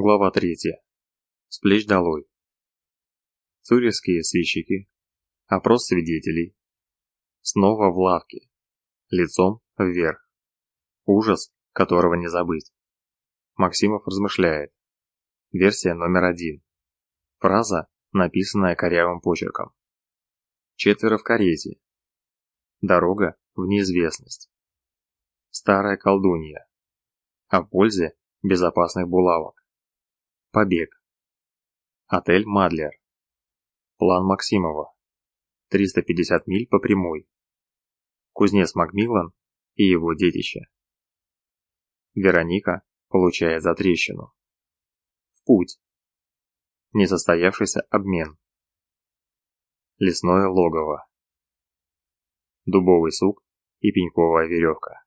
Глава третья. С плеч долой. Цуревские сыщики. Опрос свидетелей. Снова в лавке. Лицом вверх. Ужас, которого не забыть. Максимов размышляет. Версия номер один. Фраза, написанная корявым почерком. Четверо в карете. Дорога в неизвестность. Старая колдунья. О пользе безопасных булавок. Побег. Отель Мадлер. План Максимова. 350 миль по прямой. Кузнец Макмиллан и его детище. Вероника получает затрещину. В путь. Несостоявшийся обмен. Лесное логово. Дубовый сук и пеньковая веревка.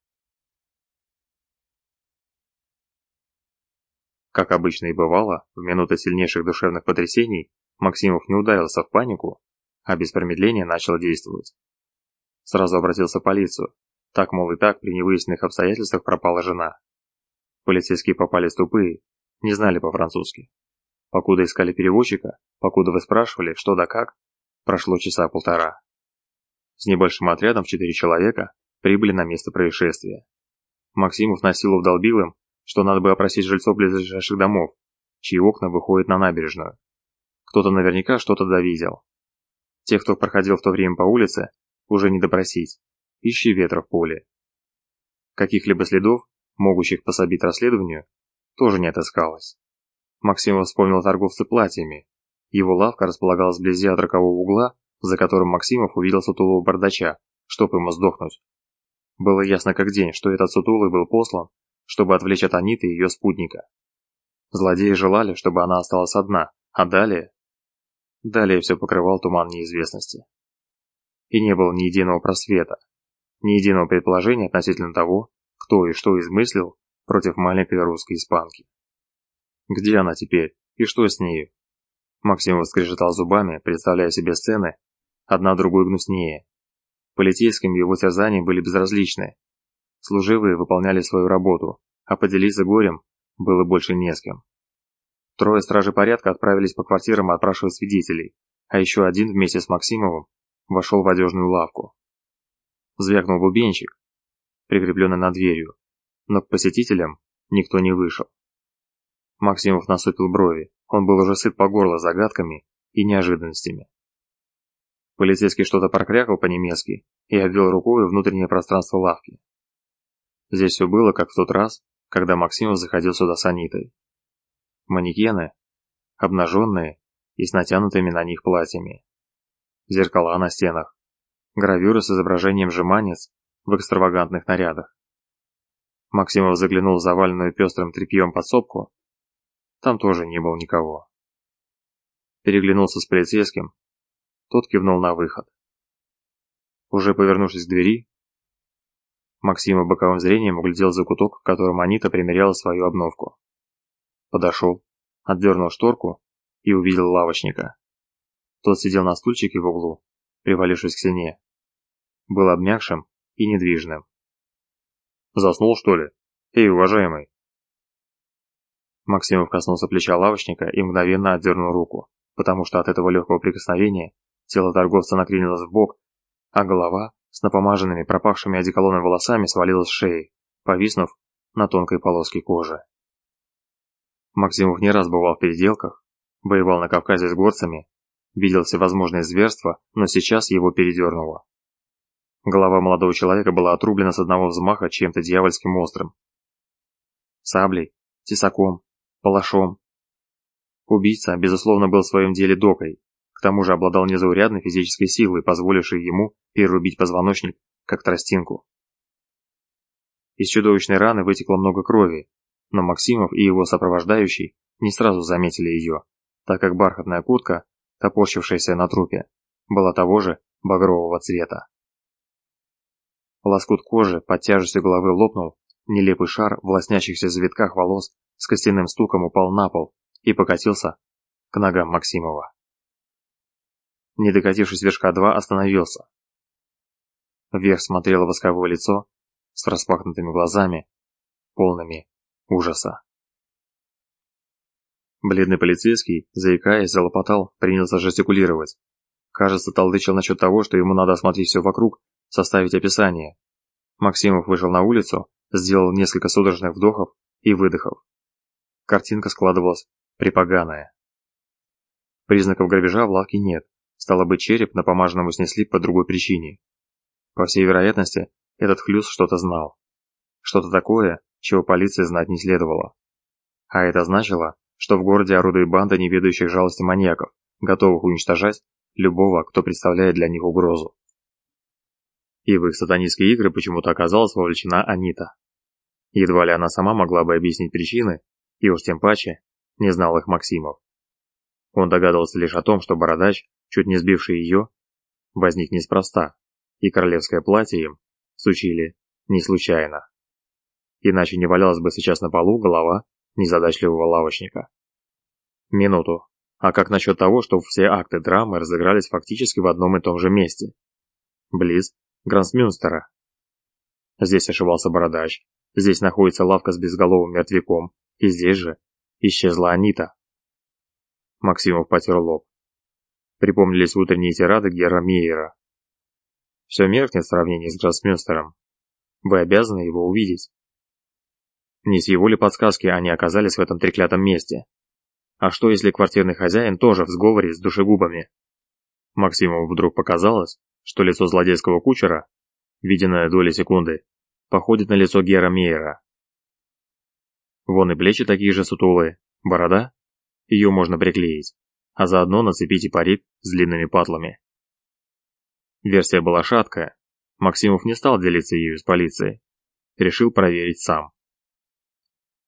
Как обычно и бывало, в минуты сильнейших душевных потрясений Максимов не ударился в панику, а без промедления начал действовать. Сразу обратился в полицию. Так, мол, и так при невыясненных обстоятельствах пропала жена. Полицейские попались тупые, не знали по-французски. Покуда искали переводчика, покуда вы спрашивали, что да как, прошло часа полтора. С небольшим отрядом в четыре человека прибыли на место происшествия. Максимов на силу вдолбил им, что надо бы опросить жильцов ближайших домов, чьи окна выходят на набережную. Кто-то наверняка что-то довидел. Тех, кто проходил в то время по улице, уже не допросить. Ищи ветра в поле. Каких-либо следов, могущих пособить расследованию, тоже не отыскалось. Максим вспомнил торговца платьями. Его лавка располагалась вблизи от рокового угла, за которым Максимов увидел сутулого бардача, чтоб ему сдохнуть. Было ясно как день, что этот сутулый был послан чтобы отвлечь от Аниты ее спутника. Злодеи желали, чтобы она осталась одна, а далее... Далее все покрывал туман неизвестности. И не было ни единого просвета, ни единого предположения относительно того, кто и что измыслил против маленькой русской испанки. Где она теперь и что с нею? Максим воскрежетал зубами, представляя себе сцены, одна другой гнуснее. Полицейским его терзания были безразличны, Служивые выполняли свою работу, а поделиться горем было больше не с кем. Трое стражей порядка отправились по квартирам опрашивать свидетелей, а еще один вместе с Максимовым вошел в одежную лавку. Звякнул бубенчик, прикрепленный над дверью, но к посетителям никто не вышел. Максимов насупил брови, он был уже сыт по горло загадками и неожиданностями. Полицейский что-то прокрякал по-немецки и обвел рукой внутреннее пространство лавки. Здесь все было, как в тот раз, когда Максимов заходил сюда с Анитой. Манекены, обнаженные и с натянутыми на них платьями. Зеркала на стенах. Гравюры с изображением жеманец в экстравагантных нарядах. Максимов заглянул в заваленную пестрым тряпьем подсобку. Там тоже не было никого. Переглянулся с полицейским. Тот кивнул на выход. Уже повернувшись к двери, Максима боковым зрением углядел закуток, в котором Анита примеряла свою обновку. Подошел, отдернул шторку и увидел лавочника. Тот сидел на стульчике в углу, привалившись к стене. Был обмякшим и недвижным. «Заснул, что ли? Эй, уважаемый!» Максимов коснулся плеча лавочника и мгновенно отдернул руку, потому что от этого легкого прикосновения тело торговца накренилось в бок, а голова с напомаженными пропахшими одеколоном волосами свалилась с шеи, повиснув на тонкой полоске кожи. Максимов не раз бывал в переделках, воевал на Кавказе с горцами, видел всевозможные зверства, но сейчас его передернуло. Голова молодого человека была отрублена с одного взмаха чем-то дьявольским острым. Саблей, тесаком, палашом. Убийца, безусловно, был в своем деле докой, к тому же обладал незаурядной физической силой, позволившей ему перерубить позвоночник, как тростинку. Из чудовищной раны вытекло много крови, но Максимов и его сопровождающий не сразу заметили ее, так как бархатная куртка, топорщившаяся на трупе, была того же багрового цвета. Лоскут кожи под тяжестью головы лопнул, нелепый шар в лоснящихся завитках волос с костяным стуком упал на пол и покатился к ногам Максимова не докатившись вершка два, остановился. Вверх смотрело восковое лицо с распахнутыми глазами, полными ужаса. Бледный полицейский, заикаясь, залопотал, принялся жестикулировать. Кажется, толдычил насчет того, что ему надо осмотреть все вокруг, составить описание. Максимов вышел на улицу, сделал несколько судорожных вдохов и выдохов. Картинка складывалась припоганая. Признаков грабежа в лавке нет, стало быть, череп на помаженному снесли по другой причине. По всей вероятности, этот хлюс что-то знал. Что-то такое, чего полиции знать не следовало. А это значило, что в городе орудует банда неведающих жалости маньяков, готовых уничтожать любого, кто представляет для них угрозу. И в их сатанистские игры почему-то оказалась вовлечена Анита. Едва ли она сама могла бы объяснить причины, и уж тем паче не знал их Максимов. Он догадывался лишь о том, что бородач, чуть не сбивший ее, возник неспроста, и королевское платье им сучили не случайно. Иначе не валялась бы сейчас на полу голова незадачливого лавочника. Минуту. А как насчет того, что все акты драмы разыгрались фактически в одном и том же месте? Близ Грансмюнстера. Здесь ошивался бородач, здесь находится лавка с безголовым мертвяком, и здесь же исчезла Анита. Максимов потер лоб. Припомнились утренние тирады Гера Мейера. Все меркнет в сравнении с Гроссмюнстером. Вы обязаны его увидеть. Не с его ли подсказки они оказались в этом треклятом месте? А что, если квартирный хозяин тоже в сговоре с душегубами? Максимову вдруг показалось, что лицо злодейского кучера, виденное доли секунды, походит на лицо Гера Мейера. Вон и плечи такие же сутулые, борода, ее можно приклеить, а заодно нацепить и парик с длинными патлами. Версия была шаткая, Максимов не стал делиться ею с полицией, решил проверить сам.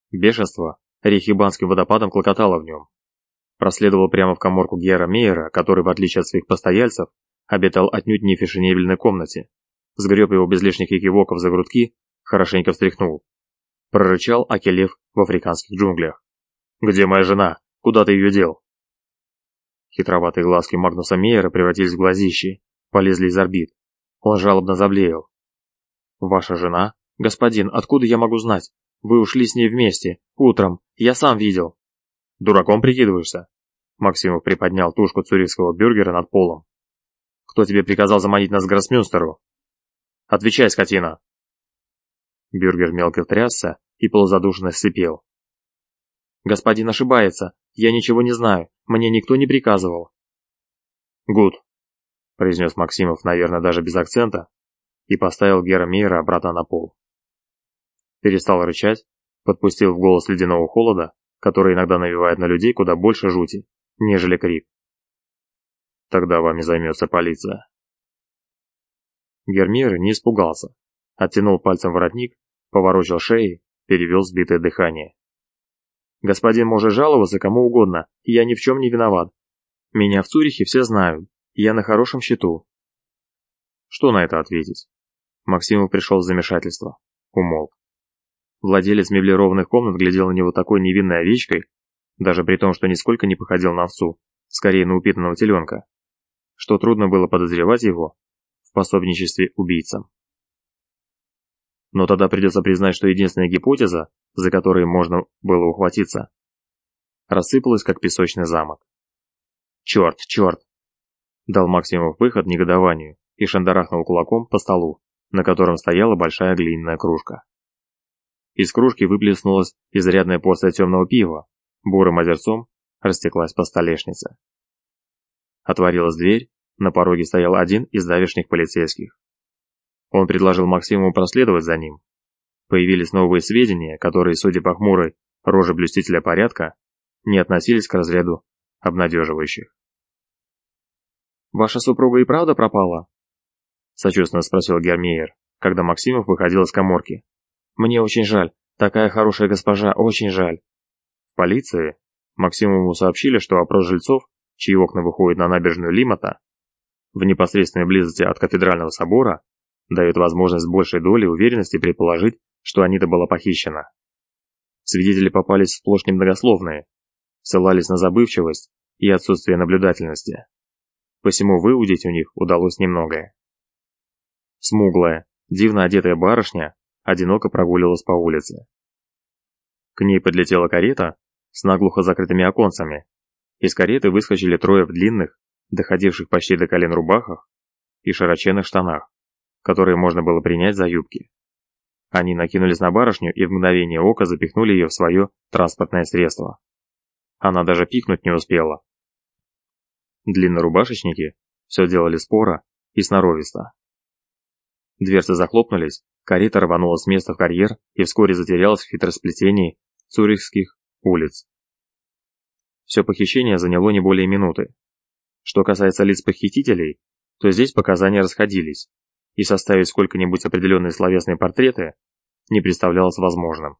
Бешенство рейхибанским водопадом клокотало в нем. Проследовал прямо в коморку Гера Мейера, который, в отличие от своих постояльцев, обитал отнюдь не в фешенебельной комнате. Сгреб его без лишних экивоков за грудки, хорошенько встряхнул. Прорычал Акелев в африканских джунглях. «Где моя жена? Куда ты ее дел?» Хитроватые глазки Магнуса Мейера превратились в глазищи, полезли из орбит. Он жалобно заблеял. «Ваша жена? Господин, откуда я могу знать? Вы ушли с ней вместе, утром, я сам видел. Дураком прикидываешься? Максимов приподнял тушку цюрихского бюргера над полом. Кто тебе приказал заманить нас к Гроссмюнстеру? Отвечай, скотина! Бюргер мелко трясся и полузадушенно сипел. Господин ошибается, я ничего не знаю, мне никто не приказывал. Гуд, произнес Максимов, наверное, даже без акцента, и поставил Гера Мейера обратно на пол перестал рычать, подпустил в голос ледяного холода, который иногда навевает на людей куда больше жути, нежели крик. Тогда вами займется полиция. Гермир не испугался, оттянул пальцем воротник, поворочил шеи, перевел сбитое дыхание. «Господин может жаловаться кому угодно, я ни в чем не виноват. Меня в Цюрихе все знают, я на хорошем счету». Что на это ответить? Максимов пришел в замешательство, умолк. Владелец меблированных комнат глядел на него такой невинной овечкой, даже при том, что нисколько не походил на овцу, скорее на упитанного теленка, что трудно было подозревать его в пособничестве убийцам. Но тогда придется признать, что единственная гипотеза, за которой можно было ухватиться, рассыпалась, как песочный замок. «Черт, черт!» Дал Максимов выход негодованию и шандарахнул кулаком по столу, на котором стояла большая глиняная кружка. Из кружки выплеснулась изрядная порция темного пива, бурым озерцом растеклась по столешнице. Отворилась дверь, на пороге стоял один из давешних полицейских. Он предложил Максиму проследовать за ним. Появились новые сведения, которые, судя по хмурой роже блюстителя порядка, не относились к разряду обнадеживающих. «Ваша супруга и правда пропала?» – сочувственно спросил Гермейер, когда Максимов выходил из коморки. Мне очень жаль. Такая хорошая госпожа, очень жаль. В полиции Максимуму сообщили, что опрос жильцов, чьи окна выходят на набережную Лимата, в непосредственной близости от кафедрального собора, дает возможность большей доли уверенности предположить, что Анита была похищена. Свидетели попались сплошь немногословные, ссылались на забывчивость и отсутствие наблюдательности. Посему выудить у них удалось немногое. Смуглая, дивно одетая барышня одиноко прогуливалась по улице. К ней подлетела карета, с наглухо закрытыми оконцами. Из кареты выскочили трое в длинных, доходивших почти до колен рубахах и широченных штанах, которые можно было принять за юбки. Они накинулись на барышню и в мгновение ока запихнули ее в свое транспортное средство. Она даже пикнуть не успела. Длиннорубашечники все делали споро и сноровисто. Дверцы захлопнулись, карета рванула с места в карьер и вскоре затерялась в хитросплетении цюрихских улиц. Все похищение заняло не более минуты. Что касается лиц похитителей, то здесь показания расходились, и составить сколько-нибудь определенные словесные портреты не представлялось возможным.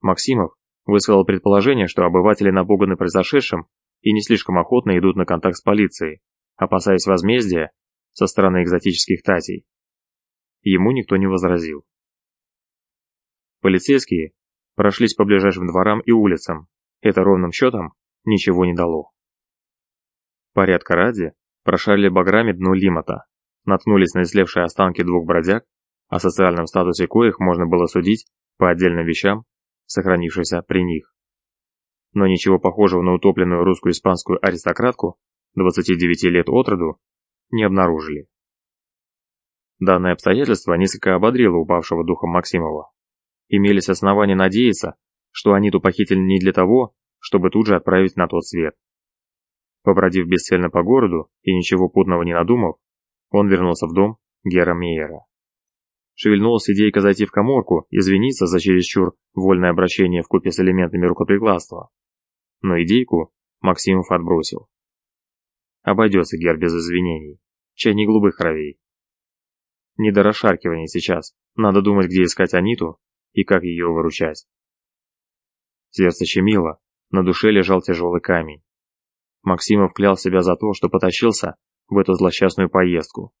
Максимов высказал предположение, что обыватели напуганы произошедшим и не слишком охотно идут на контакт с полицией, опасаясь возмездия со стороны экзотических татей. Ему никто не возразил. Полицейские прошлись по ближайшим дворам и улицам. Это ровным счетом ничего не дало. Порядка ради прошарили баграми дно Лимота, наткнулись на ислевшие останки двух бродяг, о социальном статусе коих можно было судить по отдельным вещам, сохранившимся при них. Но ничего похожего на утопленную русско-испанскую аристократку 29 лет от роду не обнаружили. Данное обстоятельство несколько ободрило упавшего духом Максимова. Имелись основания надеяться, что Аниту похитили не для того, чтобы тут же отправить на тот свет. Побродив бесцельно по городу и ничего путного не надумав, он вернулся в дом Гера Мейера. Шевельнулась идейка зайти в коморку, извиниться за чересчур вольное обращение в купе с элементами рукоприкладства. Но идейку Максимов отбросил. Обойдется Гер без извинений. Чай не голубых кровей. Не до расшаркивания сейчас. Надо думать, где искать Аниту и как ее выручать. Сердце щемило, на душе лежал тяжелый камень. Максимов клял себя за то, что потащился в эту злосчастную поездку.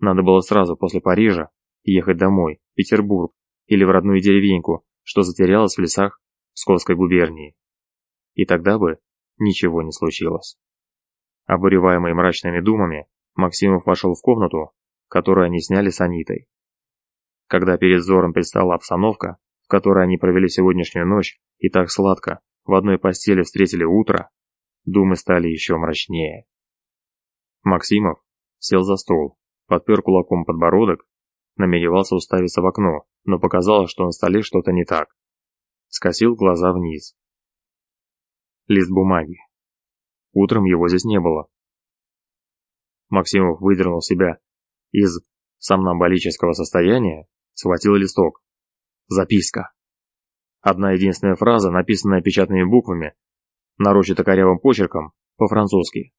Надо было сразу после Парижа ехать домой, в Петербург или в родную деревеньку, что затерялась в лесах Псковской губернии. И тогда бы ничего не случилось. Обуреваемый мрачными думами, Максимов вошел в комнату, которую они сняли с Анитой. Когда перед взором предстала обстановка, в которой они провели сегодняшнюю ночь и так сладко в одной постели встретили утро, думы стали еще мрачнее. Максимов сел за стол, подпер кулаком подбородок, намеревался уставиться в окно, но показалось, что на столе что-то не так. Скосил глаза вниз. Лист бумаги. Утром его здесь не было. Максимов выдернул себя из сомнамболического состояния, схватил листок. Записка. Одна единственная фраза, написанная печатными буквами, нарочито корявым почерком, по-французски.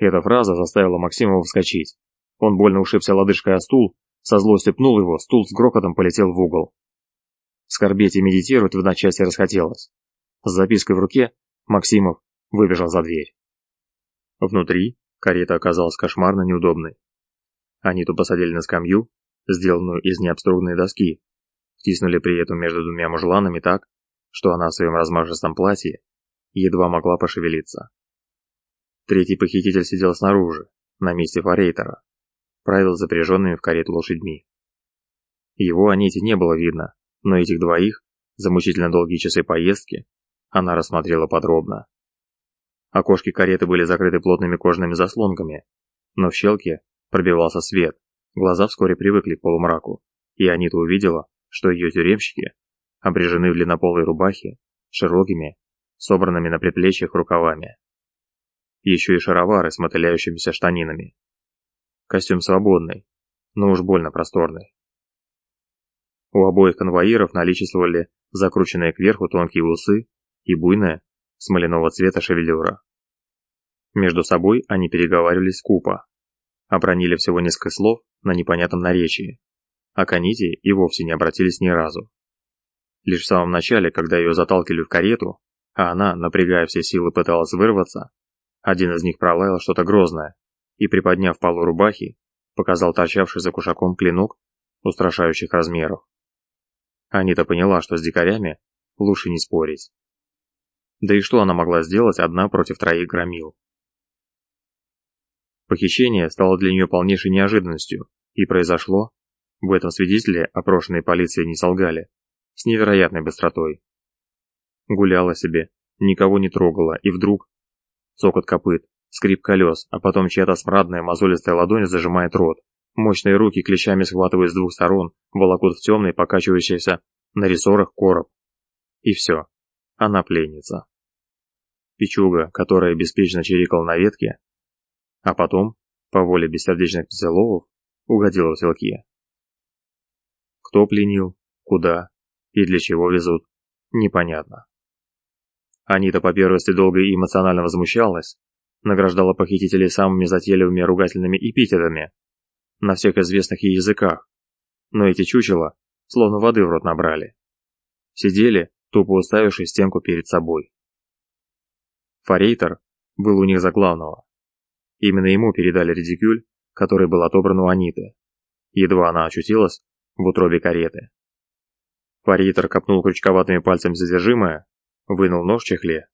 Эта фраза заставила Максимова вскочить. Он больно ушибся лодыжкой о стул, со злостью пнул его, стул с грохотом полетел в угол. Скорбеть и медитировать в одночасье расхотелось. С запиской в руке Максимов выбежал за дверь. Внутри карета оказалась кошмарно неудобной. Аниту посадили на скамью, сделанную из необструганной доски, втиснули при этом между двумя мужланами так, что она в своем размашистом платье едва могла пошевелиться. Третий похититель сидел снаружи, на месте форейтера, правил запряженными в карету лошадьми. Его Аните не было видно, но этих двоих, за мучительно долгие часы поездки, она рассмотрела подробно. Окошки кареты были закрыты плотными кожаными заслонками, но в щелке пробивался свет, глаза вскоре привыкли к полумраку, и Анита увидела, что ее тюремщики обрежены в длиннополой рубахе, широкими, собранными на предплечьях рукавами. Еще и шаровары с мотыляющимися штанинами. Костюм свободный, но уж больно просторный. У обоих конвоиров наличествовали закрученные кверху тонкие усы и буйная, смоляного цвета шевелюра. Между собой они переговаривались скупо, обронили всего несколько слов на непонятном наречии, а к и вовсе не обратились ни разу. Лишь в самом начале, когда ее заталкивали в карету, а она, напрягая все силы, пыталась вырваться, один из них пролаял что-то грозное и, приподняв полу рубахи, показал торчавший за кушаком клинок устрашающих размеров. Анита поняла, что с дикарями лучше не спорить. Да и что она могла сделать одна против троих громил? Похищение стало для нее полнейшей неожиданностью и произошло, в этом свидетели опрошенные полицией не солгали, с невероятной быстротой. Гуляла себе, никого не трогала, и вдруг... Цокот копыт, скрип колес, а потом чья-то смрадная мозолистая ладонь зажимает рот. Мощные руки клещами схватывают с двух сторон, волокут в темный, покачивающийся на рессорах короб. И все. Она пленница. Пичуга, которая беспечно чирикал на ветке, а потом, по воле бессердечных птицеловов, угодила в селки. Кто пленил, куда и для чего везут, непонятно. Анита по первости долго и эмоционально возмущалась, награждала похитителей самыми затейливыми ругательными эпитетами на всех известных ей языках, но эти чучела словно воды в рот набрали. Сидели, тупо уставившись стенку перед собой. Форейтер был у них за главного. Именно ему передали редикюль, который был отобран у Аниты. Едва она очутилась в утробе кареты. Форейтер копнул крючковатыми пальцами содержимое, вынул нож в чехле,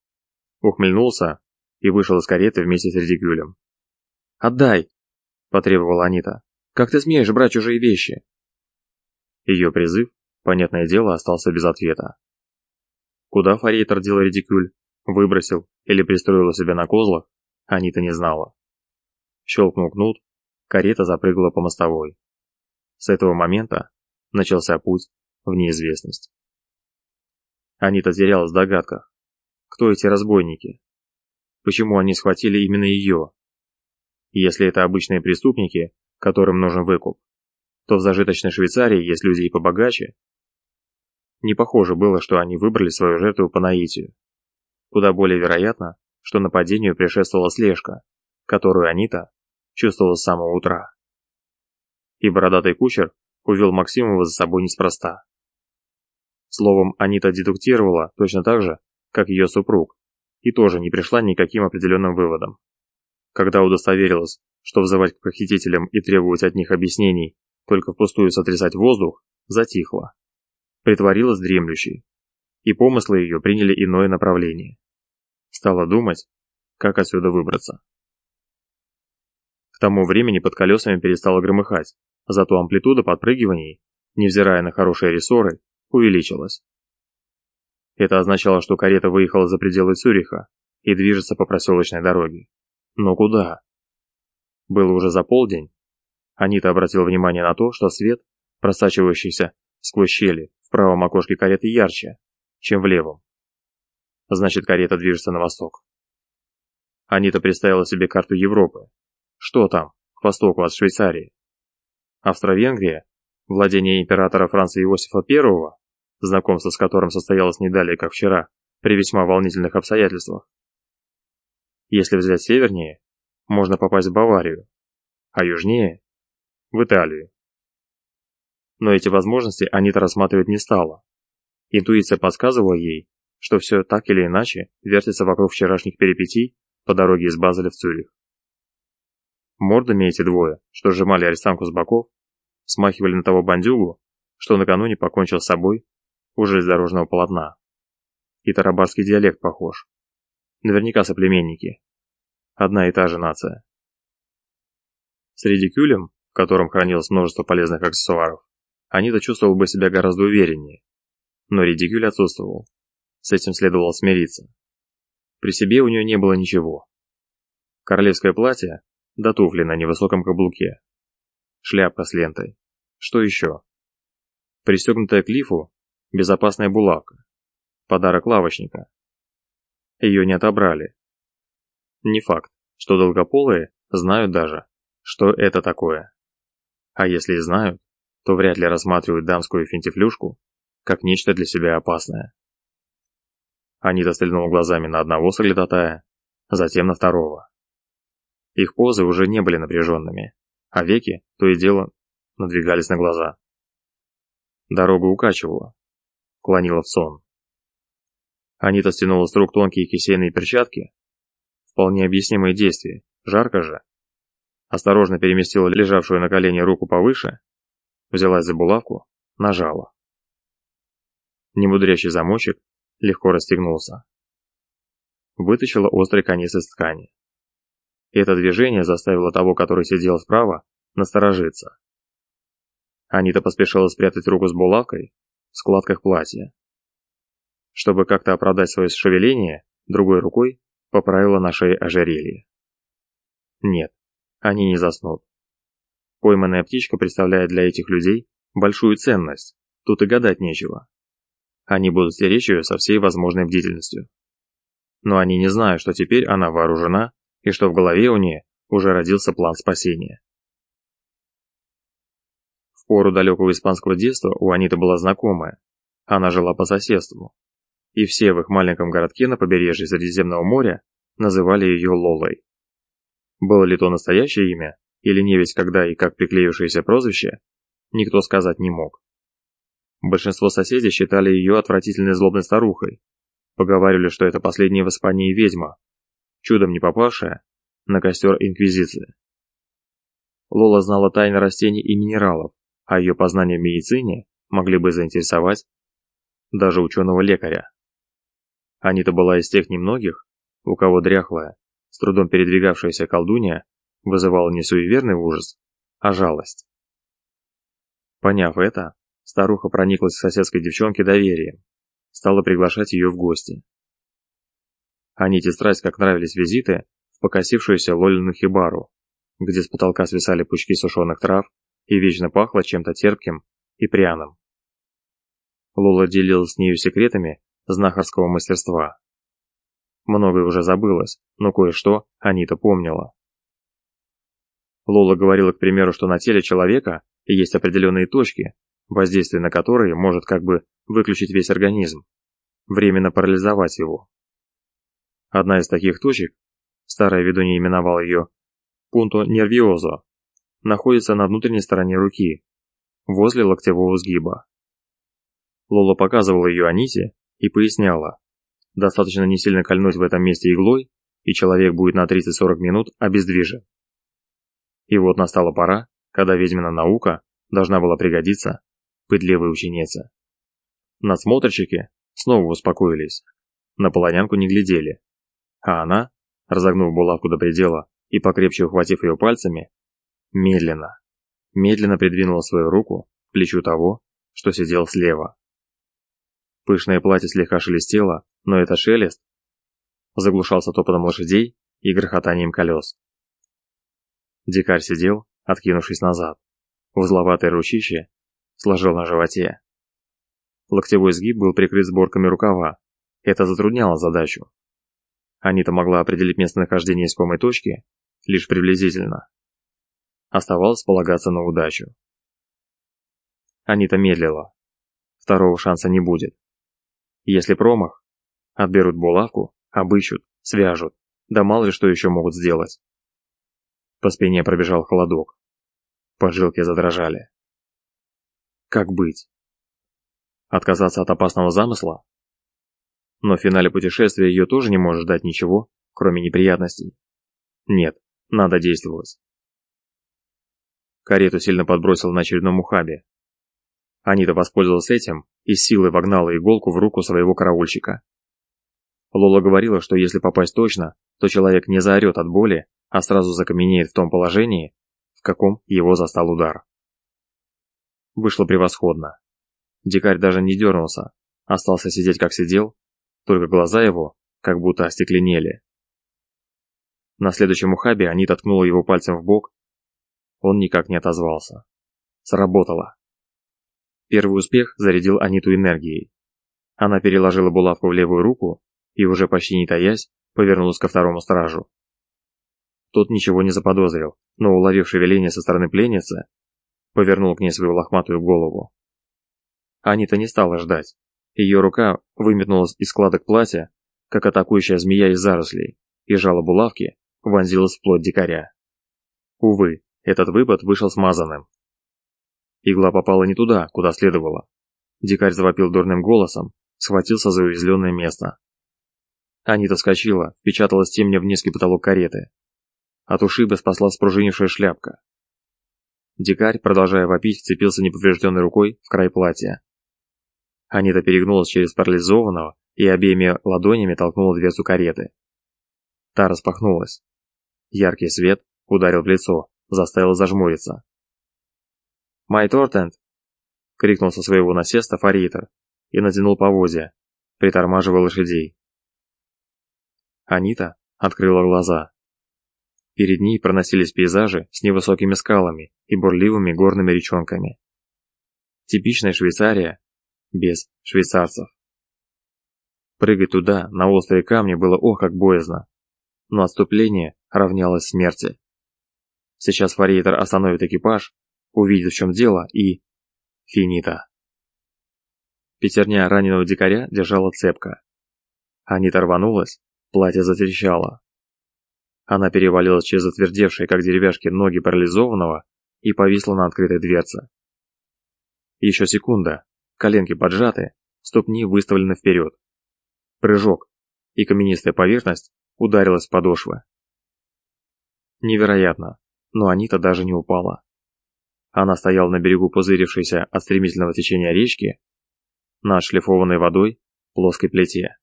ухмыльнулся и вышел из кареты вместе с редикюлем. «Отдай!» – потребовала Анита. «Как ты смеешь брать чужие вещи?» Ее призыв, понятное дело, остался без ответа. Куда Форейтер дел редикюль, выбросил или пристроил себя на козлах, Анита не знала. Щелкнул кнут, карета запрыгала по мостовой. С этого момента начался путь в неизвестность. Анита терялась в догадках. Кто эти разбойники? Почему они схватили именно ее? Если это обычные преступники, которым нужен выкуп, то в зажиточной Швейцарии есть люди и побогаче. Не похоже было, что они выбрали свою жертву по наитию. Куда более вероятно, что нападению предшествовала слежка, которую Анита чувствовала с самого утра. И бородатый кучер увел Максимова за собой неспроста. Словом, Анита дедуктировала точно так же, как ее супруг, и тоже не пришла ни к каким определенным выводам. Когда удостоверилась, что взывать к похитителям и требовать от них объяснений, только впустую сотрясать воздух, затихла. Притворилась дремлющей, и помыслы ее приняли иное направление. Стала думать, как отсюда выбраться. К тому времени под колесами перестало громыхать, зато амплитуда подпрыгиваний, невзирая на хорошие рессоры, увеличилась. Это означало, что карета выехала за пределы Цюриха и движется по проселочной дороге. Но куда? Было уже за полдень. Анита обратила внимание на то, что свет, просачивающийся сквозь щели в правом окошке кареты ярче, чем в левом. Значит, карета движется на восток. Анита представила себе карту Европы. Что там, к востоку от Швейцарии? Австро-Венгрия, владение императора Франца Иосифа I, знакомство с которым состоялось не далее, как вчера, при весьма волнительных обстоятельствах. Если взять севернее, можно попасть в Баварию, а южнее – в Италию. Но эти возможности Анита рассматривать не стала. Интуиция подсказывала ей, что все так или иначе вертится вокруг вчерашних перипетий по дороге из Базеля в Цюрих. Мордами эти двое, что сжимали арестантку с боков, смахивали на того бандюгу, что накануне покончил с собой уже из полотна. И тарабарский диалект похож. Наверняка соплеменники. Одна и та же нация. С редикюлем, в котором хранилось множество полезных аксессуаров, Анита чувствовал бы себя гораздо увереннее. Но редикюль отсутствовал. С этим следовало смириться. При себе у нее не было ничего. Королевское платье, да туфли на невысоком каблуке. Шляпка с лентой. Что еще? Пристегнутая к лифу безопасная булавка. Подарок лавочника. Ее не отобрали. Не факт, что долгополые знают даже, что это такое. А если и знают, то вряд ли рассматривают дамскую финтифлюшку как нечто для себя опасное. Анита стрельнула глазами на одного соглядатая, затем на второго. Их позы уже не были напряженными, а веки, то и дело, надвигались на глаза. Дорогу укачивала, клонила в сон. Анита стянула с рук тонкие кисейные перчатки. Вполне объяснимые действия, жарко же. Осторожно переместила лежавшую на колене руку повыше, взялась за булавку, нажала. Немудрящий замочек легко расстегнулся. Вытащила острый конец из ткани. Это движение заставило того, который сидел справа, насторожиться. Анита поспешила спрятать руку с булавкой в складках платья. чтобы как-то оправдать свое шевеление, другой рукой поправила на шее ожерелье. Нет, они не заснут. Пойманная птичка представляет для этих людей большую ценность, тут и гадать нечего. Они будут стеречь ее со всей возможной бдительностью. Но они не знают, что теперь она вооружена и что в голове у нее уже родился план спасения. В пору далекого испанского детства у Аниты была знакомая. Она жила по соседству. И все в их маленьком городке на побережье Средиземного моря называли ее Лолой. Было ли то настоящее имя, или не весь когда и как приклеившееся прозвище, никто сказать не мог. Большинство соседей считали ее отвратительной злобной старухой. Поговаривали, что это последняя в Испании ведьма, чудом не попавшая на костер Инквизиции. Лола знала тайны растений и минералов, а ее познания в медицине могли бы заинтересовать даже ученого-лекаря. Анита была из тех немногих, у кого дряхлая, с трудом передвигавшаяся колдунья вызывала не суеверный ужас, а жалость. Поняв это, старуха прониклась к соседской девчонке доверием, стала приглашать ее в гости. Аните страсть как нравились визиты в покосившуюся Лолину хибару, где с потолка свисали пучки сушеных трав и вечно пахло чем-то терпким и пряным. Лола делилась с нею секретами знахарского мастерства. Многое уже забылось, но кое-что Анита помнила. Лола говорила, к примеру, что на теле человека есть определенные точки, воздействие на которые может как бы выключить весь организм, временно парализовать его. Одна из таких точек, старая ведунья именовала ее пунто нервиозо, находится на внутренней стороне руки, возле локтевого сгиба. Лола показывала ее Аните и поясняла, достаточно не сильно кольнуть в этом месте иглой, и человек будет на 30-40 минут обездвижен. И вот настала пора, когда ведьмина наука должна была пригодиться пытливой ученице. Надсмотрщики снова успокоились, на полонянку не глядели, а она, разогнув булавку до предела и покрепче ухватив ее пальцами, медленно, медленно придвинула свою руку к плечу того, что сидел слева. Пышное платье слегка шелестело, но этот шелест заглушался топотом лошадей и грохотанием колес. Дикарь сидел, откинувшись назад. Узловатое ручище сложил на животе. Локтевой сгиб был прикрыт сборками рукава. Это затрудняло задачу. Анита могла определить местонахождение искомой точки лишь приблизительно. Оставалось полагаться на удачу. Анита медлила. Второго шанса не будет. Если промах, отберут булавку, обыщут, свяжут, да мало ли что еще могут сделать. По спине пробежал холодок. Поджилки задрожали. Как быть? Отказаться от опасного замысла? Но в финале путешествия ее тоже не может ждать ничего, кроме неприятностей. Нет, надо действовать. Карету сильно подбросил на очередном ухабе. Анита воспользовалась этим и силой вогнала иголку в руку своего караульщика. Лола говорила, что если попасть точно, то человек не заорет от боли, а сразу закаменеет в том положении, в каком его застал удар. Вышло превосходно. Дикарь даже не дернулся, остался сидеть как сидел, только глаза его как будто остекленели. На следующем ухабе они ткнула его пальцем в бок. Он никак не отозвался. Сработало. Первый успех зарядил Аниту энергией. Она переложила булавку в левую руку и уже почти не таясь, повернулась ко второму стражу. Тот ничего не заподозрил, но, уловив шевеление со стороны пленницы, повернул к ней свою лохматую голову. Анита не стала ждать. Ее рука выметнулась из складок платья, как атакующая змея из зарослей, и жало булавки вонзилась в плоть дикаря. Увы, этот выпад вышел смазанным. Игла попала не туда, куда следовало. Дикарь завопил дурным голосом, схватился за уязвленное место. Анита вскочила, впечаталась темня в низкий потолок кареты. От ушиба спасла спружинившая шляпка. Дикарь, продолжая вопить, вцепился неповрежденной рукой в край платья. Анита перегнулась через парализованного и обеими ладонями толкнула дверцу кареты. Та распахнулась. Яркий свет ударил в лицо, заставил зажмуриться. «Май Тортенд!» — крикнул со своего насеста фаритер и натянул поводья. притормаживая лошадей. Анита открыла глаза. Перед ней проносились пейзажи с невысокими скалами и бурливыми горными речонками. Типичная Швейцария без швейцарцев. Прыгать туда, на острые камни, было ох как боязно. Но отступление равнялось смерти. Сейчас форейтер остановит экипаж, увидит в чем дело и... Финита. Пятерня раненого дикаря держала цепко. Анита рванулась, платье затрещало. Она перевалилась через затвердевшие, как деревяшки, ноги парализованного и повисла на открытой дверце. Еще секунда, коленки поджаты, ступни выставлены вперед. Прыжок, и каменистая поверхность ударилась в подошвы. Невероятно, но Анита даже не упала. Она стояла на берегу пузырившейся от стремительного течения речки, на отшлифованной водой плоской плите.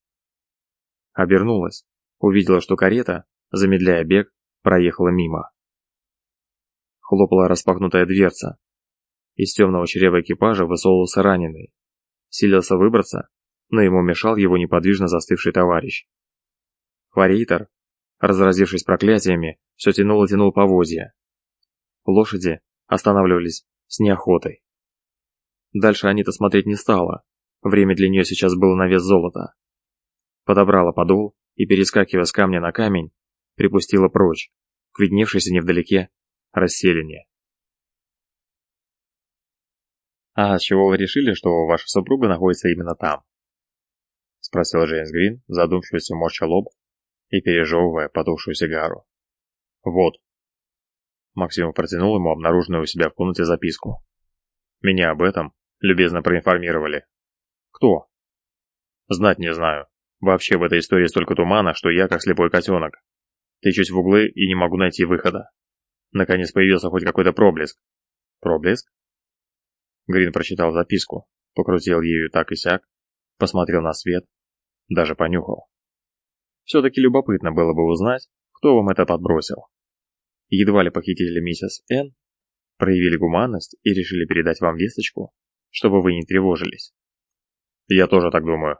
Обернулась, увидела, что карета, замедляя бег, проехала мимо. Хлопала распахнутая дверца. Из темного чрева экипажа высовывался раненый. Силился выбраться, но ему мешал его неподвижно застывший товарищ. Хворейтер, разразившись проклятиями, все тянул и тянул повозья. Лошади останавливались с неохотой. Дальше Анита смотреть не стала. Время для нее сейчас было на вес золота. Подобрала подол и, перескакивая с камня на камень, припустила прочь, к видневшейся невдалеке расселине. «А с чего вы решили, что ваша супруга находится именно там?» — спросил Джеймс Грин, задумчивостью морща лоб и пережевывая потухшую сигару. «Вот». Максимов протянул ему обнаруженную у себя в комнате записку. «Меня об этом любезно проинформировали». «Кто?» «Знать не знаю. Вообще в этой истории столько тумана, что я как слепой котенок. Тычусь в углы и не могу найти выхода. Наконец появился хоть какой-то проблеск. Проблеск? Грин прочитал записку, покрутил ею так и сяк, посмотрел на свет, даже понюхал. Все-таки любопытно было бы узнать, кто вам это подбросил. Едва ли похитители миссис Н проявили гуманность и решили передать вам весточку, чтобы вы не тревожились. Я тоже так думаю.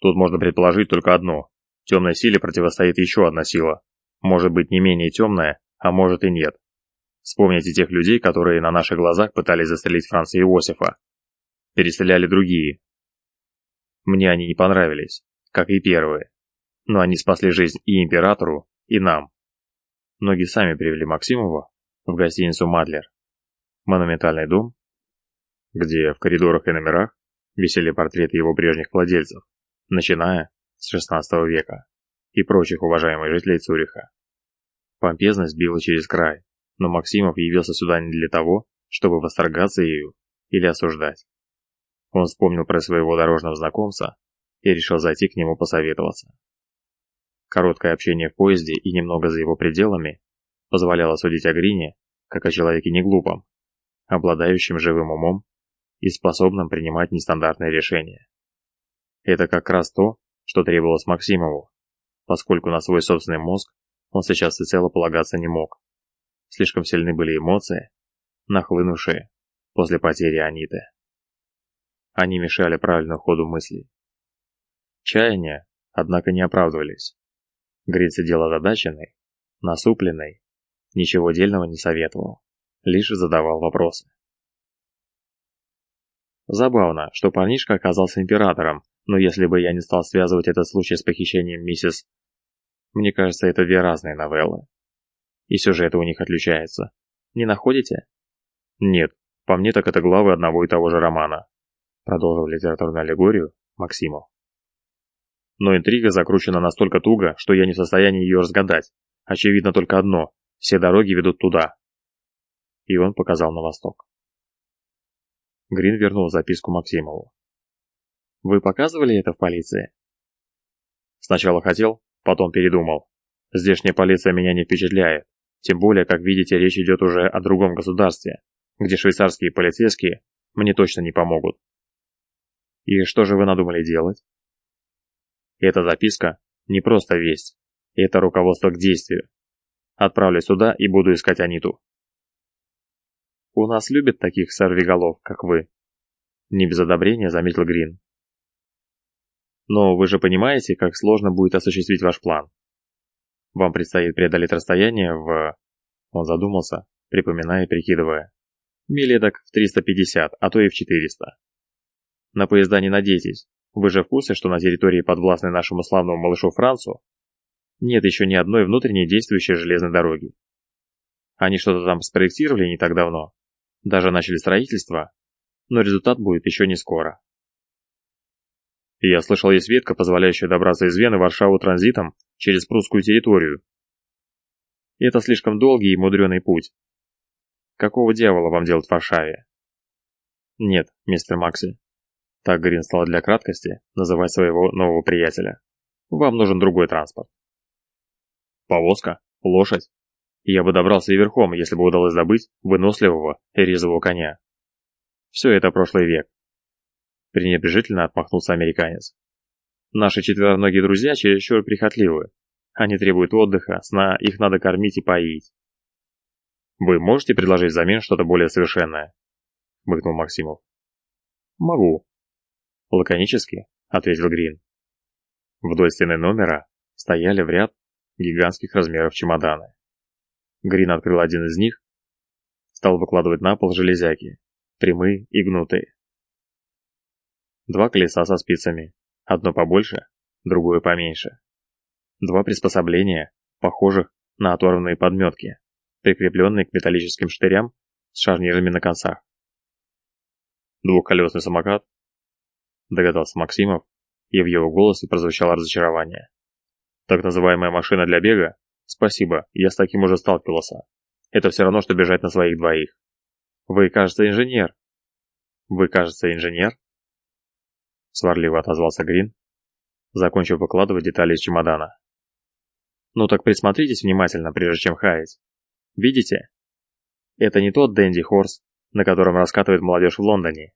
Тут можно предположить только одно. Темной силе противостоит еще одна сила. Может быть не менее темная, а может и нет. Вспомните тех людей, которые на наших глазах пытались застрелить Франца Иосифа. Перестреляли другие. Мне они не понравились, как и первые но они спасли жизнь и императору, и нам. Ноги сами привели Максимова в гостиницу «Мадлер». Монументальный дом, где в коридорах и номерах висели портреты его прежних владельцев, начиная с XVI века и прочих уважаемых жителей Цюриха. Помпезность била через край, но Максимов явился сюда не для того, чтобы восторгаться ею или осуждать. Он вспомнил про своего дорожного знакомца и решил зайти к нему посоветоваться. Короткое общение в поезде и немного за его пределами позволяло судить о Грине как о человеке неглупом, обладающем живым умом и способным принимать нестандартные решения. Это как раз то, что требовалось Максимову, поскольку на свой собственный мозг он сейчас всецело полагаться не мог. Слишком сильны были эмоции, нахлынувшие после потери Аниты. Они мешали правильному ходу мыслей. Чаяния, однако, не оправдывались. Грин сидел озадаченный, насупленный, ничего дельного не советовал, лишь задавал вопросы. Забавно, что парнишка оказался императором, но если бы я не стал связывать этот случай с похищением миссис... Мне кажется, это две разные новеллы. И сюжеты у них отличаются. Не находите? Нет, по мне так это главы одного и того же романа. Продолжил литературную аллегорию Максимов. Но интрига закручена настолько туго, что я не в состоянии ее разгадать. Очевидно только одно – все дороги ведут туда. И он показал на восток. Грин вернул записку Максимову. «Вы показывали это в полиции?» «Сначала хотел, потом передумал. Здешняя полиция меня не впечатляет. Тем более, как видите, речь идет уже о другом государстве, где швейцарские полицейские мне точно не помогут». «И что же вы надумали делать?» Эта записка не просто весть, это руководство к действию. Отправлю сюда и буду искать Аниту. У нас любят таких сорвиголов, как вы. Не без одобрения заметил Грин. Но вы же понимаете, как сложно будет осуществить ваш план. Вам предстоит преодолеть расстояние в... Он задумался, припоминая и прикидывая. Милеток в 350, а то и в 400. На поезда не надейтесь. Вы же в курсе, что на территории, подвластной нашему славному малышу Францу, нет еще ни одной внутренней действующей железной дороги. Они что-то там спроектировали не так давно. Даже начали строительство, но результат будет еще не скоро. Я слышал, есть ветка, позволяющая добраться из Вены в Варшаву транзитом через прусскую территорию. И это слишком долгий и мудреный путь. Какого дьявола вам делать в Варшаве? Нет, мистер Макси. Так Грин стал для краткости называть своего нового приятеля. Вам нужен другой транспорт. Повозка? Лошадь? Я бы добрался и верхом, если бы удалось добыть выносливого и резвого коня. Все это прошлый век. Пренебрежительно отмахнулся американец. Наши четвероногие друзья чересчур прихотливы. Они требуют отдыха, сна, их надо кормить и поить. Вы можете предложить взамен что-то более совершенное? Мыкнул Максимов. Могу. Лаконически, ответил Грин. Вдоль стены номера стояли в ряд гигантских размеров чемоданы. Грин открыл один из них, стал выкладывать на пол железяки, прямые и гнутые. Два колеса со спицами, одно побольше, другое поменьше. Два приспособления, похожих на оторванные подметки, прикрепленные к металлическим штырям с шарнирами на концах. Двухколесный самокат, догадался Максимов, и в его голосе прозвучало разочарование. Так называемая машина для бега? Спасибо, я с таким уже сталкивался. Это все равно, что бежать на своих двоих. Вы, кажется, инженер. Вы, кажется, инженер? Сварливо отозвался Грин, закончив выкладывать детали из чемодана. Ну так присмотритесь внимательно, прежде чем хаять. Видите? Это не тот Дэнди Хорс, на котором раскатывает молодежь в Лондоне.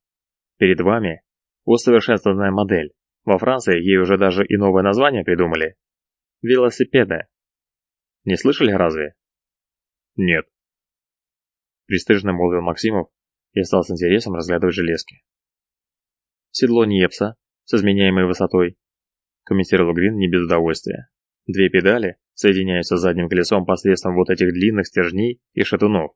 Перед вами усовершенствованная модель. Во Франции ей уже даже и новое название придумали. Велосипеды. Не слышали разве? Нет. Престижно молвил Максимов и стал с интересом разглядывать железки. Седло Ньепса с изменяемой высотой, комментировал Грин не без удовольствия. Две педали соединяются с задним колесом посредством вот этих длинных стержней и шатунов.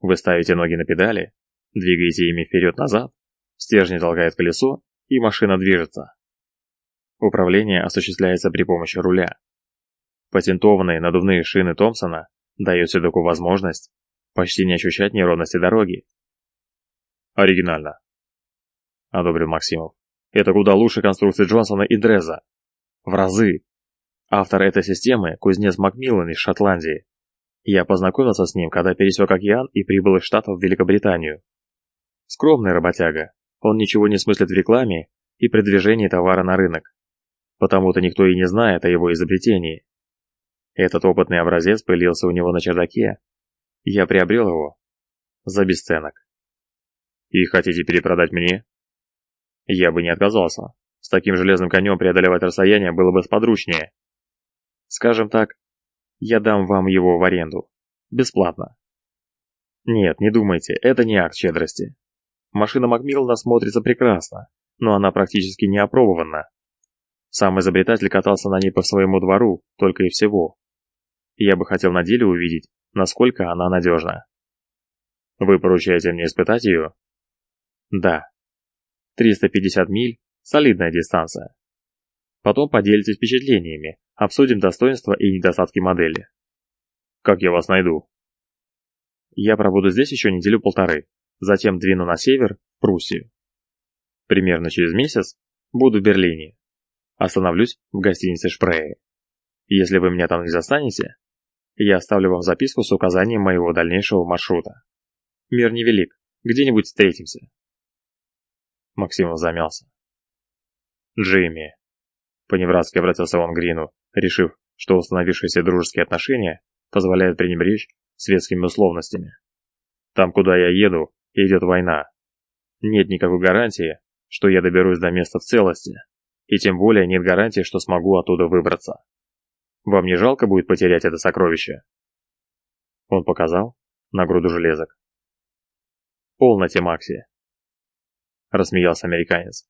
Вы ставите ноги на педали, двигаете ими вперед-назад, стержни толкают колесо, и машина движется. Управление осуществляется при помощи руля. Патентованные надувные шины Томпсона дают седоку возможность почти не ощущать неровности дороги. Оригинально. Одобрил Максимов. Это куда лучше конструкции Джонсона и Дреза. В разы. Автор этой системы – кузнец Макмиллан из Шотландии. Я познакомился с ним, когда пересек океан и прибыл из Штатов в Великобританию. Скромный работяга. Он ничего не смыслит в рекламе и продвижении товара на рынок. Потому-то никто и не знает о его изобретении. Этот опытный образец пылился у него на чердаке. Я приобрел его за бесценок. И хотите перепродать мне? Я бы не отказался. С таким железным конем преодолевать расстояние было бы сподручнее. Скажем так, я дам вам его в аренду. Бесплатно. Нет, не думайте, это не акт щедрости. Машина Макмиллана смотрится прекрасно, но она практически не опробована. Сам изобретатель катался на ней по своему двору, только и всего. Я бы хотел на деле увидеть, насколько она надежна. Вы поручаете мне испытать ее? Да. 350 миль – солидная дистанция. Потом поделитесь впечатлениями, обсудим достоинства и недостатки модели. Как я вас найду? Я пробуду здесь еще неделю-полторы, затем двину на север, в Пруссию. Примерно через месяц буду в Берлине. Остановлюсь в гостинице Шпрее. Если вы меня там не застанете, я оставлю вам записку с указанием моего дальнейшего маршрута. Мир невелик, где-нибудь встретимся. Максимов замялся. Джимми. Поневратски обратился он к Грину, решив, что установившиеся дружеские отношения позволяют пренебречь светскими условностями. Там, куда я еду, идет война. Нет никакой гарантии, что я доберусь до места в целости, и тем более нет гарантии, что смогу оттуда выбраться. Вам не жалко будет потерять это сокровище?» Он показал на груду железок. «Полноте, Макси!» Рассмеялся американец.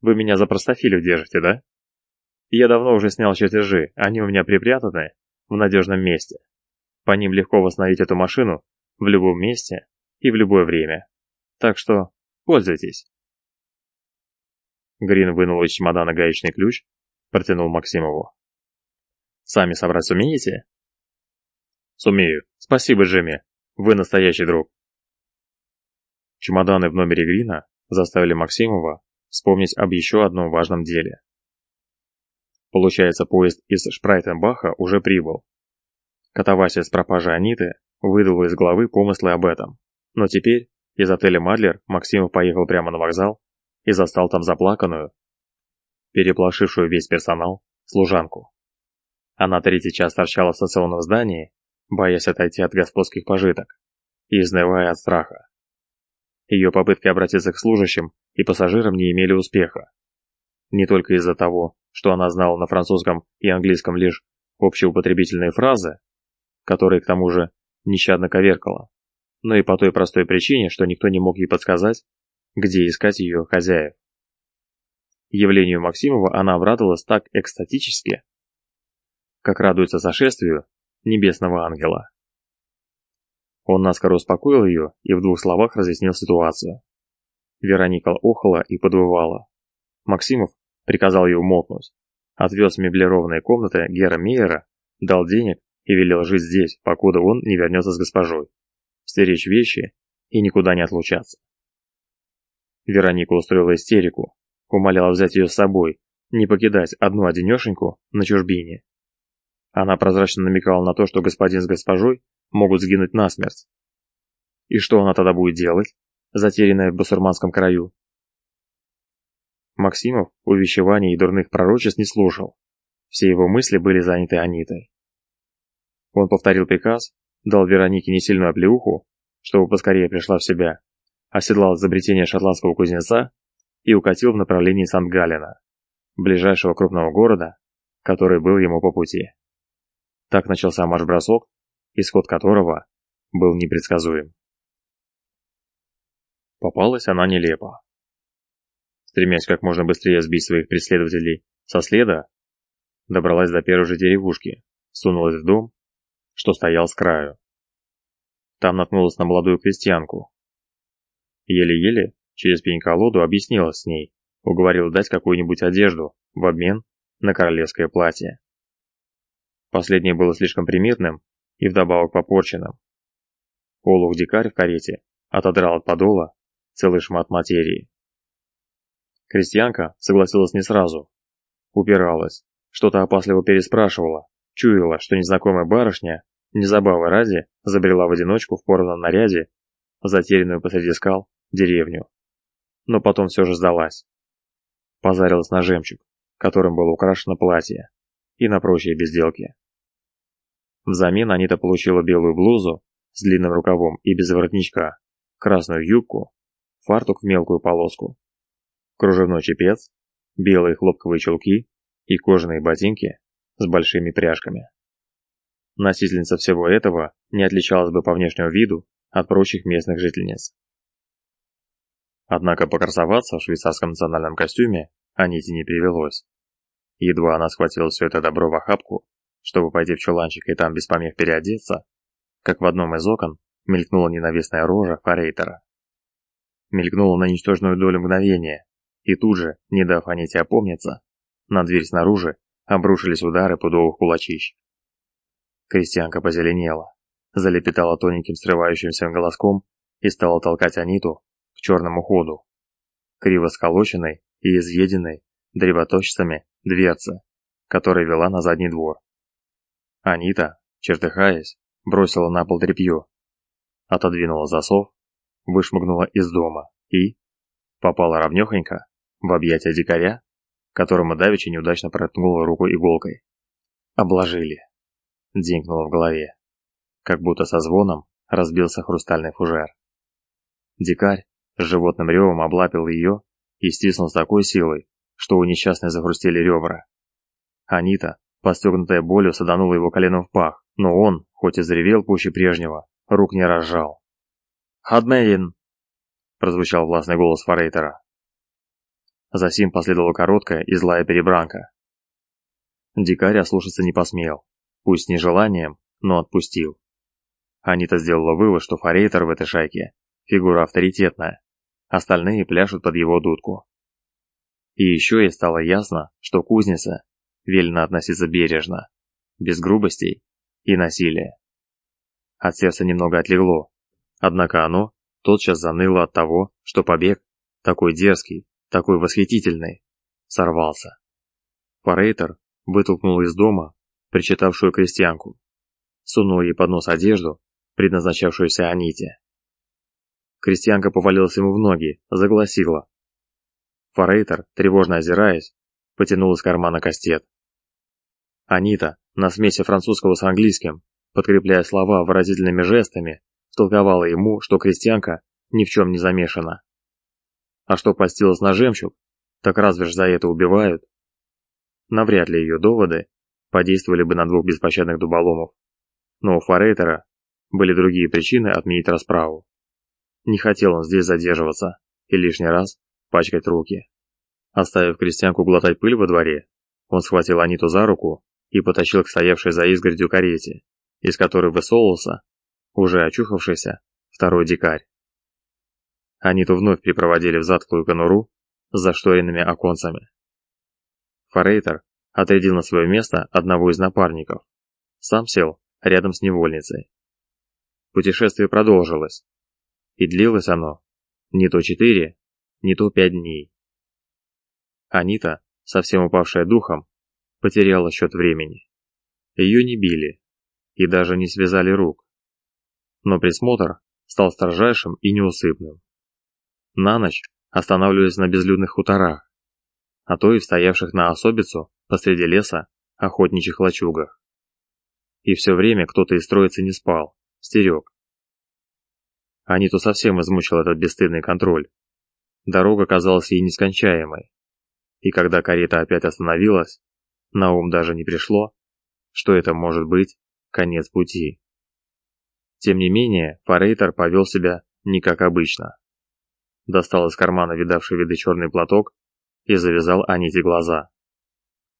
Вы меня за простофилю держите, да? Я давно уже снял чертежи, они у меня припрятаны в надежном месте. По ним легко восстановить эту машину в любом месте и в любое время. Так что пользуйтесь. Грин вынул из чемодана гаечный ключ, протянул Максимову. «Сами собрать сумеете?» «Сумею. Спасибо, Джимми. Вы настоящий друг». Чемоданы в номере Грина заставили Максимова вспомнить об еще одном важном деле. Получается, поезд из Шпрайтенбаха уже прибыл. Катавасия с пропажей Аниты выдала из головы помыслы об этом. Но теперь из отеля Мадлер Максимов поехал прямо на вокзал и застал там заплаканную, переплашившую весь персонал, служанку. Она третий час торчала в стационном здании, боясь отойти от господских пожиток, и изнывая от страха. Ее попытки обратиться к служащим и пассажирам не имели успеха. Не только из-за того, что она знала на французском и английском лишь общеупотребительные фразы, которые к тому же нещадно коверкала, но и по той простой причине, что никто не мог ей подсказать, где искать ее хозяев. Явлению Максимова она обрадовалась так экстатически, как радуется сошествию небесного ангела. Он наскоро успокоил ее и в двух словах разъяснил ситуацию. Вероника охала и подвывала. Максимов приказал ей умолкнуть, отвез в меблированные комнаты Гера Мейера, дал денег и велел жить здесь, покуда он не вернется с госпожой, стеречь вещи и никуда не отлучаться. Вероника устроила истерику, умоляла взять ее с собой, не покидать одну одинешеньку на чужбине. Она прозрачно намекала на то, что господин с госпожой могут сгинуть насмерть. И что она тогда будет делать, затерянная в басурманском краю? Максимов увещеваний и дурных пророчеств не слушал. Все его мысли были заняты Анитой. Он повторил приказ, дал Веронике несильную оплеуху, чтобы поскорее пришла в себя, оседлал изобретение шотландского кузнеца и укатил в направлении Сант-Галлена, ближайшего крупного города, который был ему по пути. Так начался марш-бросок, исход которого был непредсказуем. Попалась она нелепо. Стремясь как можно быстрее сбить своих преследователей со следа, добралась до первой же деревушки, сунулась в дом, что стоял с краю. Там наткнулась на молодую крестьянку. Еле-еле через пень-колоду объяснилась с ней, уговорила дать какую-нибудь одежду в обмен на королевское платье. Последнее было слишком примитным и вдобавок попорченным. Олух-дикарь в карете отодрал от подола целый шмат материи. Крестьянка согласилась не сразу. Упиралась, что-то опасливо переспрашивала, чуяла, что незнакомая барышня, не забавы ради, забрела в одиночку в порванном наряде, затерянную посреди скал, деревню. Но потом все же сдалась. Позарилась на жемчуг, которым было украшено платье, и на прочие безделки. Взамен Анита получила белую блузу с длинным рукавом и без воротничка, красную юбку, фартук в мелкую полоску, кружевной чепец, белые хлопковые чулки и кожаные ботинки с большими пряжками. Носительница всего этого не отличалась бы по внешнему виду от прочих местных жительниц. Однако покрасоваться в швейцарском национальном костюме Аните не привелось. Едва она схватила все это добро в охапку, чтобы пойти в чуланчик и там без помех переодеться, как в одном из окон мелькнула ненавистная рожа Форейтера. Мелькнула на ничтожную долю мгновения, и тут же, не дав Аните опомниться, на дверь снаружи обрушились удары пудовых кулачищ. Крестьянка позеленела, залепетала тоненьким срывающимся голоском и стала толкать Аниту к черному ходу. Криво сколоченной и изъеденной древоточцами дверцы, которая вела на задний двор. Анита, чертыхаясь, бросила на пол тряпье, отодвинула засов, вышмыгнула из дома и попала ровнёхонько в объятия дикаря, которому давеча неудачно проткнула руку иголкой. Обложили. Дзинкнуло в голове. Как будто со звоном разбился хрустальный фужер. Дикарь с животным ревом облапил ее и стиснул с такой силой, что у несчастной захрустели ребра. Анита Постегнутая болью саданула его коленом в пах, но он, хоть и заревел пуще прежнего, рук не разжал. «Хадмейн!» — прозвучал властный голос Форейтера. Засим последовала короткая и злая перебранка. Дикарь ослушаться не посмел, пусть с нежеланием, но отпустил. Анита сделала вывод, что форейтер в этой шайке – фигура авторитетная, остальные пляшут под его дудку. И еще ей стало ясно, что кузница велено относиться бережно, без грубостей и насилия. От сердца немного отлегло, однако оно тотчас заныло от того, что побег, такой дерзкий, такой восхитительный, сорвался. Форейтер вытолкнул из дома причитавшую крестьянку, сунул ей под нос одежду, предназначавшуюся Аните. Крестьянка повалилась ему в ноги, загласила. Форейтер, тревожно озираясь, потянул из кармана кастет. Анита, на смеси французского с английским, подкрепляя слова выразительными жестами, толковала ему, что крестьянка ни в чем не замешана. А что постилась на жемчуг, так разве ж за это убивают? Навряд ли ее доводы подействовали бы на двух беспощадных дуболомов. Но у Форейтера были другие причины отменить расправу. Не хотел он здесь задерживаться и лишний раз пачкать руки. Оставив крестьянку глотать пыль во дворе, он схватил Аниту за руку и потащил к стоявшей за изгородью карете, из которой высовывался, уже очухавшийся, второй дикарь. Аниту вновь припроводили в затклую конуру с зашторенными оконцами. Форейтер отрядил на свое место одного из напарников. Сам сел рядом с невольницей. Путешествие продолжилось, и длилось оно не то четыре, не то пять дней. Анита, совсем упавшая духом, потеряла счет времени. Ее не били и даже не связали рук. Но присмотр стал строжайшим и неусыпным. На ночь останавливались на безлюдных хуторах, а то и в стоявших на особицу посреди леса охотничьих лачугах. И все время кто-то из троицы не спал, стерег. Аниту совсем измучил этот бесстыдный контроль. Дорога казалась ей нескончаемой. И когда карета опять остановилась, на ум даже не пришло, что это может быть конец пути. Тем не менее, Форейтер повел себя не как обычно. Достал из кармана видавший виды черный платок и завязал Аните глаза.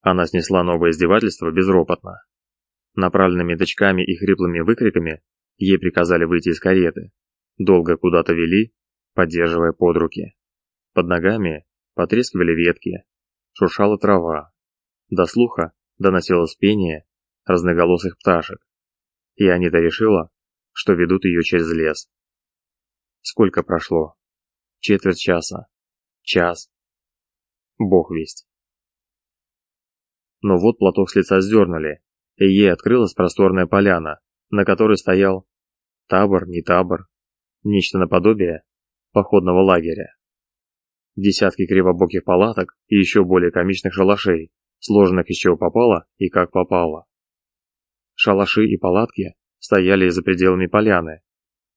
Она снесла новое издевательство безропотно. Направленными тычками и хриплыми выкриками ей приказали выйти из кареты. Долго куда-то вели, поддерживая под руки. Под ногами потрескивали ветки, шуршала трава. До слуха доносилось пение разноголосых пташек. И Анита решила, что ведут ее через лес. Сколько прошло? Четверть часа. Час. Бог весть. Но вот платок с лица сдернули, и ей открылась просторная поляна, на которой стоял табор, не табор, нечто наподобие походного лагеря. Десятки кривобоких палаток и еще более комичных шалашей, сложенных чего попало и как попало. Шалаши и палатки стояли за пределами поляны,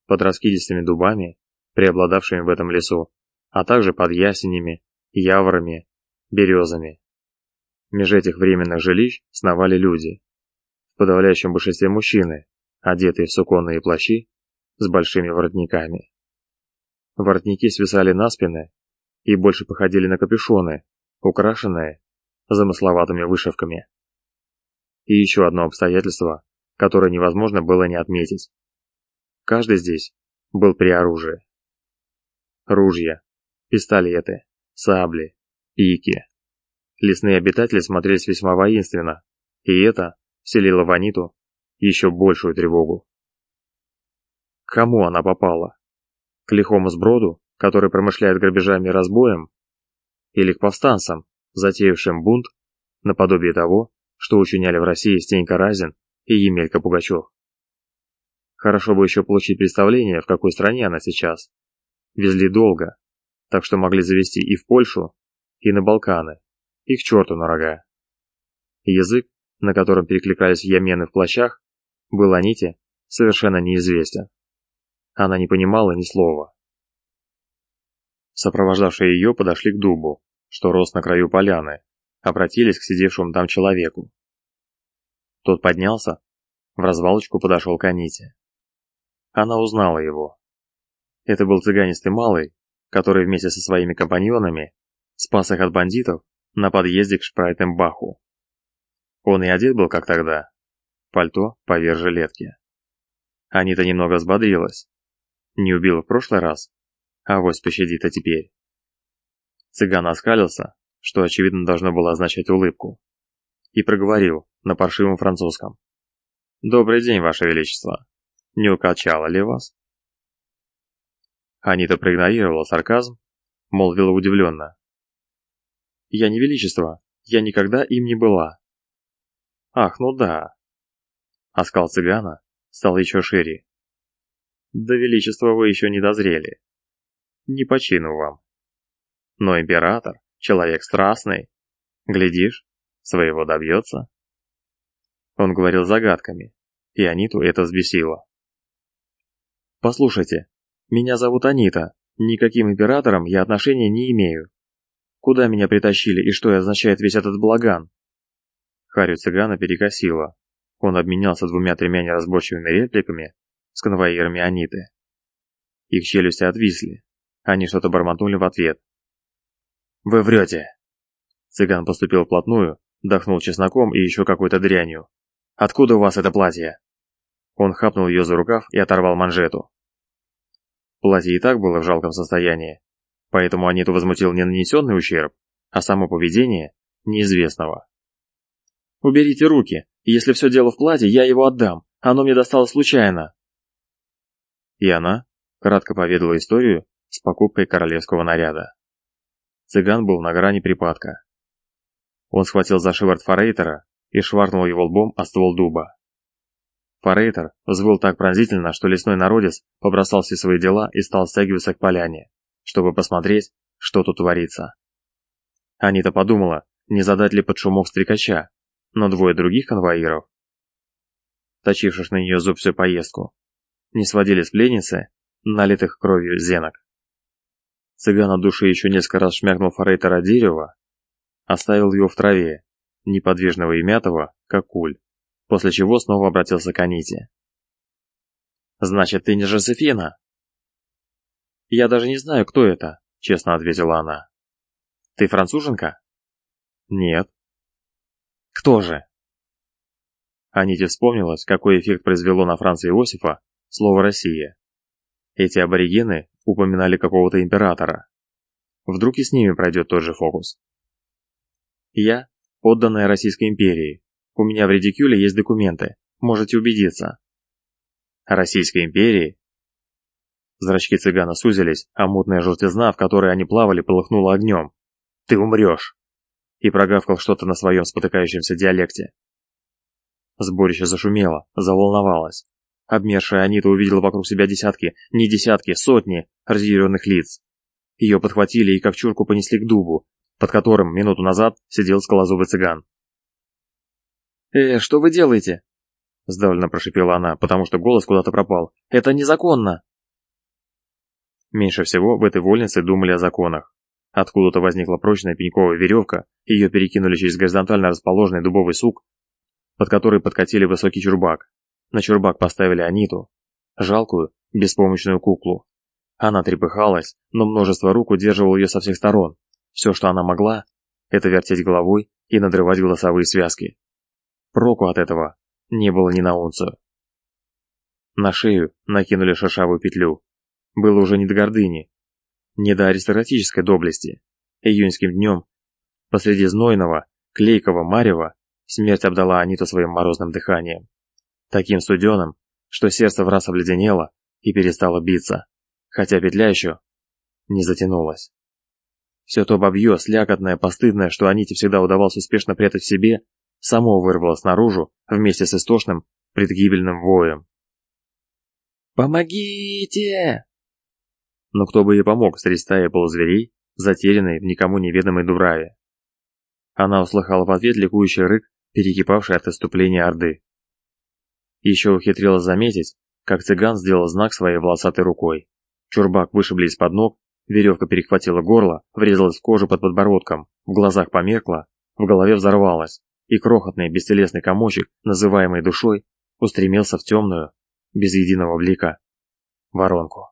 под раскидистыми дубами, преобладавшими в этом лесу, а также под ясенями, яворами, березами. Меж этих временных жилищ сновали люди. В подавляющем большинстве мужчины, одетые в суконные плащи с большими воротниками. Воротники свисали на спины и больше походили на капюшоны, украшенные замысловатыми вышивками. И еще одно обстоятельство, которое невозможно было не отметить. Каждый здесь был при оружии. Ружья, пистолеты, сабли, пики. Лесные обитатели смотрелись весьма воинственно, и это вселило в Аниту еще большую тревогу. Кому она попала? К лихому сброду, который промышляет грабежами и разбоем? Или к повстанцам, затеявшим бунт, наподобие того, что учиняли в России Стенька Разин и Емелька Пугачев. Хорошо бы еще получить представление, в какой стране она сейчас. Везли долго, так что могли завести и в Польшу, и на Балканы, и к черту на рога. Язык, на котором перекликались ямены в плащах, был Аните совершенно неизвестен. Она не понимала ни слова. Сопровождавшие ее подошли к дубу, что рос на краю поляны, обратились к сидевшему там человеку. Тот поднялся, в развалочку подошел к Аните. Она узнала его. Это был цыганистый малый, который вместе со своими компаньонами спас их от бандитов на подъезде к Шпрайтенбаху. Он и одет был, как тогда. Пальто поверх жилетки. Анита немного взбодрилась. Не убила в прошлый раз, а вось пощадит, а теперь. Цыган оскалился, что очевидно должно было означать улыбку, и проговорил на паршивом французском. «Добрый день, Ваше Величество. Не укачало ли вас?» Анита проигнорировала сарказм, молвила удивленно. «Я не Величество, я никогда им не была». «Ах, ну да». Оскал цыгана стал еще шире. «До Величества вы еще не дозрели. Не почину вам. Но император, человек страстный. Глядишь, своего добьется». Он говорил загадками, и Аниту это взбесило. «Послушайте, меня зовут Анита, никаким императором я отношения не имею. Куда меня притащили и что означает весь этот балаган?» Харю цыгана перекосило. Он обменялся двумя-тремя неразборчивыми репликами с конвоирами Аниты. Их челюсти отвисли. Они что-то бормотнули в ответ. «Вы врете!» Цыган поступил вплотную, дохнул чесноком и еще какой-то дрянью. «Откуда у вас это платье?» Он хапнул ее за рукав и оторвал манжету. Платье и так было в жалком состоянии, поэтому Аниту возмутил не нанесенный ущерб, а само поведение неизвестного. «Уберите руки, если все дело в платье, я его отдам, оно мне досталось случайно». И она кратко поведала историю с покупкой королевского наряда. Цыган был на грани припадка. Он схватил за шиворот Форейтера и шваркнул его лбом о ствол дуба. Форейтер взвыл так пронзительно, что лесной народец побросал все свои дела и стал стягиваться к поляне, чтобы посмотреть, что тут творится. Анита подумала, не задать ли под шумок стрекача, но двое других конвоиров, точивших на нее зуб всю поездку, не сводили с пленницы, налитых кровью зенок. Цыган от души еще несколько раз шмякнул Форейтера дерева, оставил его в траве, неподвижного и мятого, как куль после чего снова обратился к Аните. «Значит, ты не Жозефина?» «Я даже не знаю, кто это», — честно ответила она. «Ты француженка?» «Нет». «Кто же?» Аните вспомнилось, какой эффект произвело на Франца Иосифа слово «Россия». Эти аборигены упоминали какого-то императора. Вдруг и с ними пройдет тот же фокус. «Я – подданная Российской империи, у меня в редикюле есть документы. Можете убедиться. Российской империи? Зрачки цыгана сузились, а мутная желтизна, в которой они плавали, полыхнула огнем. Ты умрешь! И прогавкал что-то на своем спотыкающемся диалекте. Сборище зашумело, заволновалось. Обмершая Анита увидела вокруг себя десятки, не десятки, сотни разъяренных лиц. Ее подхватили и как чурку понесли к дубу, под которым минуту назад сидел скалозубый цыган. «Э, что вы делаете?» Сдавленно прошипела она, потому что голос куда-то пропал. «Это незаконно!» Меньше всего в этой вольнице думали о законах. Откуда-то возникла прочная пеньковая веревка, ее перекинули через горизонтально расположенный дубовый сук, под который подкатили высокий чурбак. На чурбак поставили Аниту, жалкую, беспомощную куклу. Она трепыхалась, но множество рук удерживало ее со всех сторон. Все, что она могла, это вертеть головой и надрывать голосовые связки. Проку от этого не было ни на унцию. На шею накинули шершавую петлю. Было уже не до гордыни, не до аристократической доблести. Июньским днем, посреди знойного, клейкого марева, смерть обдала Аниту своим морозным дыханием. Таким студеным, что сердце в раз обледенело и перестало биться, хотя петля еще не затянулась. Все то бабье, слякотное, постыдное, что Аните всегда удавалось успешно прятать в себе, само вырвалось наружу вместе с истошным предгибельным воем. «Помогите!» Но кто бы ей помог среди стаи полузверей, затерянной в никому неведомой Дубраве? Она услыхала в ответ ликующий рык, перекипавший от иступления Орды. Еще ухитрилась заметить, как цыган сделал знак своей волосатой рукой. Чурбак вышибли из-под ног, веревка перехватила горло, врезалась в кожу под подбородком, в глазах померкла, в голове взорвалась и крохотный бестелесный комочек, называемый душой, устремился в темную, без единого блика, воронку.